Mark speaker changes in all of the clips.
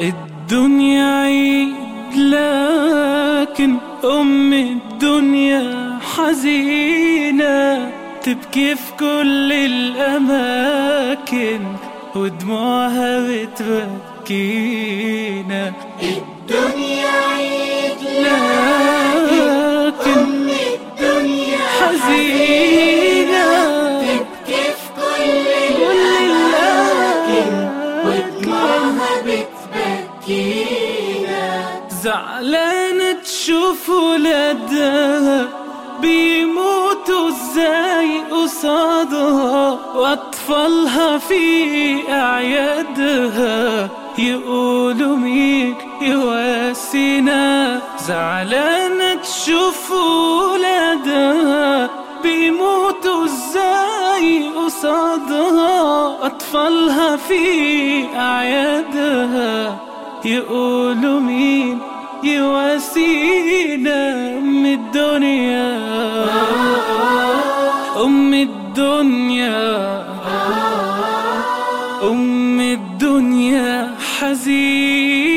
Speaker 1: الدنيا عيد لكن أم الدنيا حزينة. تبكي في كل الأماكن ودموعها بتبكينا.
Speaker 2: الدنيا عيد
Speaker 1: لكن
Speaker 2: أم الدنيا
Speaker 1: حزينة.
Speaker 2: بتبكينا
Speaker 1: زعلانة تشوف ولادها بيموتوا إزاي قصادها واطفالها في اعيادها يقولوا مين يواسينا. زعلانة تشوف ولادها بيموتوا إزاي قصادها اطفالها في اعيادها. يقولوا مين يواسينا أم الدنيا. أم الدنيا.
Speaker 2: أم الدنيا حزين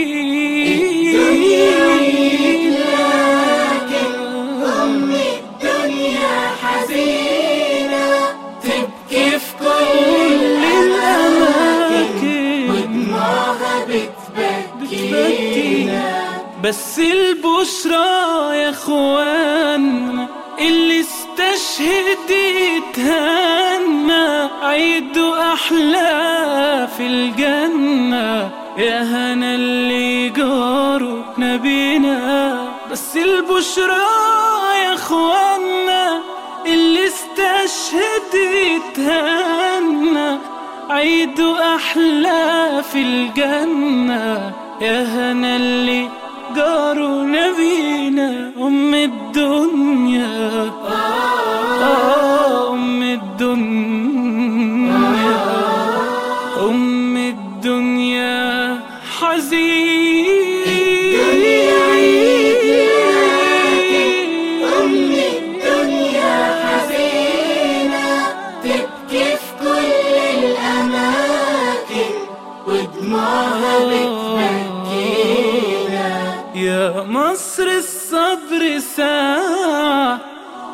Speaker 2: بتبكينا
Speaker 1: بس البشرى يا اخوانا اللي استشهد يتهنى عيدوا أحلى في الجنة. يا هنا اللي جاروا نبينا بس البشرى يا اخوانا اللي استشهد يتهنى عيدوا أحلى في الجنة. يا هنا اللي جاروا نبينا أم الدنيا. آه أم الدنيا. أم الدنيا حزين
Speaker 2: أم الدنيا حزينة. تبكي في كل الأماكن ودموعها بتبكينا
Speaker 1: يا مصر الصبر ساعة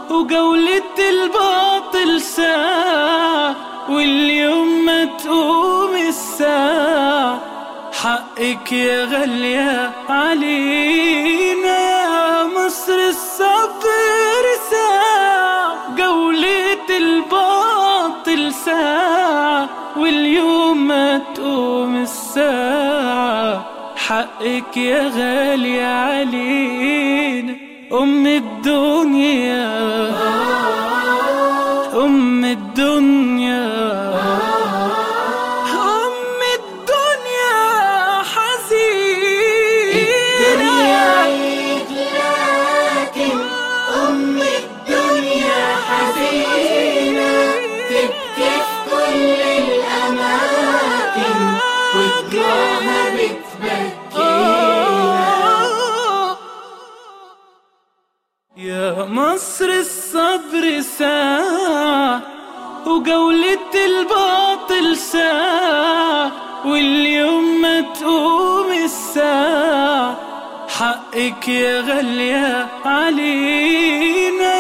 Speaker 1: وجولة الباطل ساعة واليوم ما تقوم الساعة. حقك يا غالية علينا يا مصر الصبر ساعة جولة الباطل ساعة واليوم ما تقوم الساعة. حقك يا غالي علينا. أم الدنيا أم الدنيا. الصبر ساعة وجولة الباطل ساعة واليوم ما تقوم الساعة. حقك يا غالية علينا